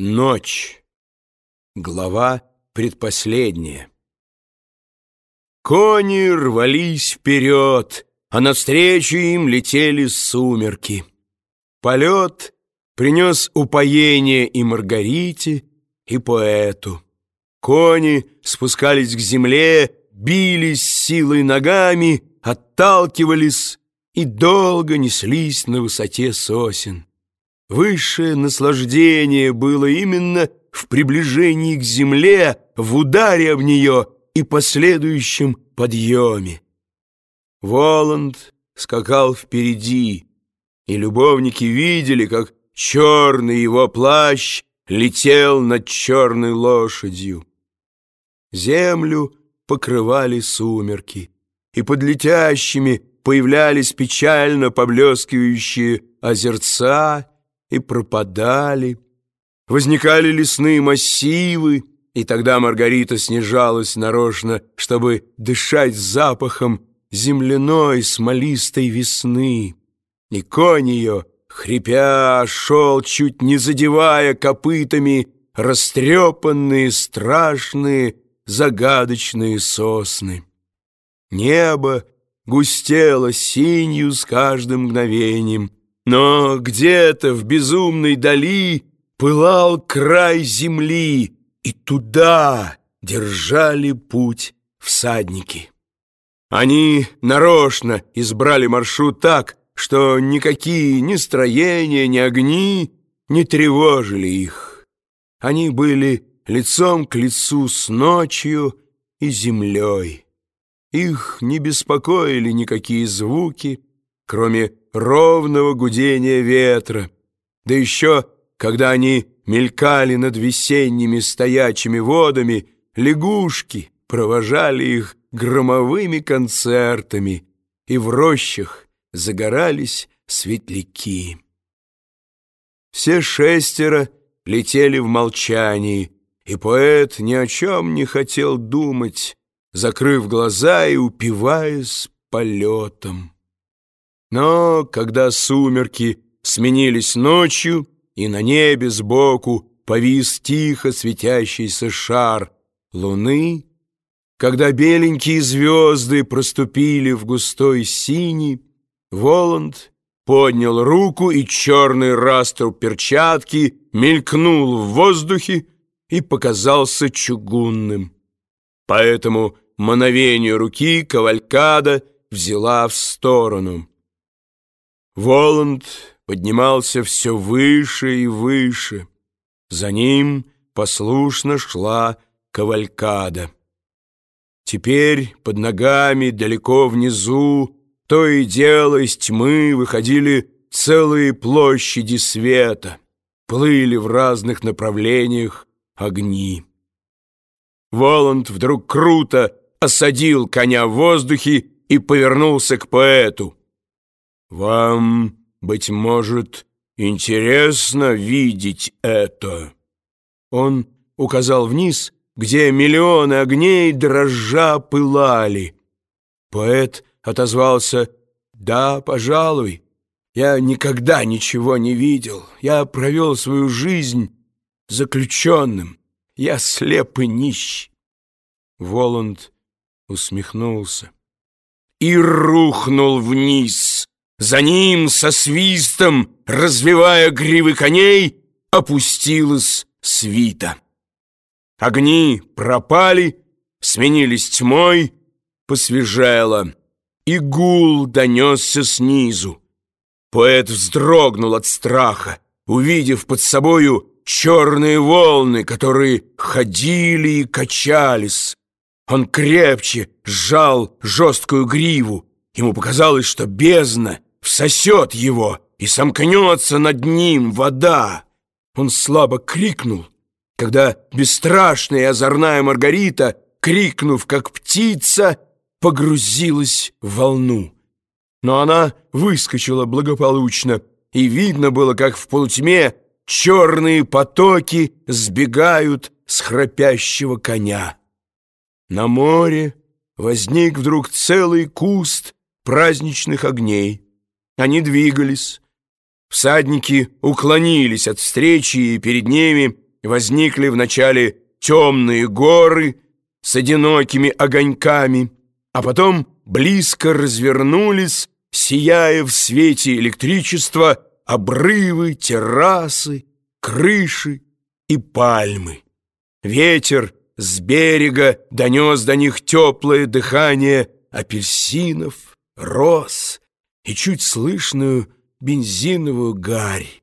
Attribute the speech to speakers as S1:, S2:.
S1: Ночь. Глава предпоследняя. Кони рвались вперед, а навстречу им летели сумерки. Полет принес упоение и Маргарите, и поэту. Кони спускались к земле, бились силой ногами, отталкивались и долго неслись на высоте сосен. Высшее наслаждение было именно в приближении к земле, в ударе об нее и последующем подъеме. Воланд скакал впереди, и любовники видели, как черный его плащ летел над черной лошадью. Землю покрывали сумерки, и под летящими появлялись печально поблескивающие озерца и пропадали. Возникали лесные массивы, и тогда Маргарита снижалась нарочно, чтобы дышать запахом земляной смолистой весны. И конь ее, хрипя, шел, чуть не задевая копытами растрепанные, страшные, загадочные сосны. Небо густело синью с каждым мгновением, но где-то в безумной дали пылал край земли, и туда держали путь всадники. Они нарочно избрали маршрут так, что никакие ни строения, ни огни не тревожили их. Они были лицом к лицу с ночью и землей. Их не беспокоили никакие звуки, кроме ровного гудения ветра. Да еще, когда они мелькали над весенними стоячими водами, лягушки провожали их громовыми концертами, и в рощах загорались светляки. Все шестеро летели в молчании, и поэт ни о чем не хотел думать, закрыв глаза и упиваясь полетом. Но когда сумерки сменились ночью, и на небе сбоку повис тихо светящийся шар луны, когда беленькие звезды проступили в густой синий, Воланд поднял руку, и черный раструб перчатки мелькнул в воздухе и показался чугунным. По этому мановению руки кавалькада взяла в сторону. Воланд поднимался все выше и выше. За ним послушно шла кавалькада. Теперь под ногами, далеко внизу, то и дело из тьмы выходили целые площади света, плыли в разных направлениях огни. Воланд вдруг круто осадил коня в воздухе и повернулся к поэту. «Вам, быть может, интересно видеть это?» Он указал вниз, где миллионы огней дрожжа пылали. Поэт отозвался «Да, пожалуй, я никогда ничего не видел. Я провел свою жизнь заключенным. Я слеп и нищ». Воланд усмехнулся и рухнул вниз. За ним со свистом, развивая гривы коней, опустилась свита. Огни пропали, сменились тьмой, посвежело, и гул донесся снизу. Поэт вздрогнул от страха, увидев под собою черные волны, которые ходили и качались. Он крепче сжал жесткую гриву. Ему показалось, что бездна всосет его и сомкнется над ним вода. Он слабо крикнул, когда бесстрашная и озорная Маргарита, крикнув, как птица, погрузилась в волну. Но она выскочила благополучно, и видно было, как в полутьме черные потоки сбегают с храпящего коня. На море возник вдруг целый куст праздничных огней. Они двигались. Всадники уклонились от встречи, и перед ними возникли вначале темные горы с одинокими огоньками, а потом близко развернулись, сияя в свете электричества, обрывы, террасы, крыши и пальмы. Ветер с берега донес до них теплое дыхание апельсинов, роз и чуть слышную бензиновую гарь.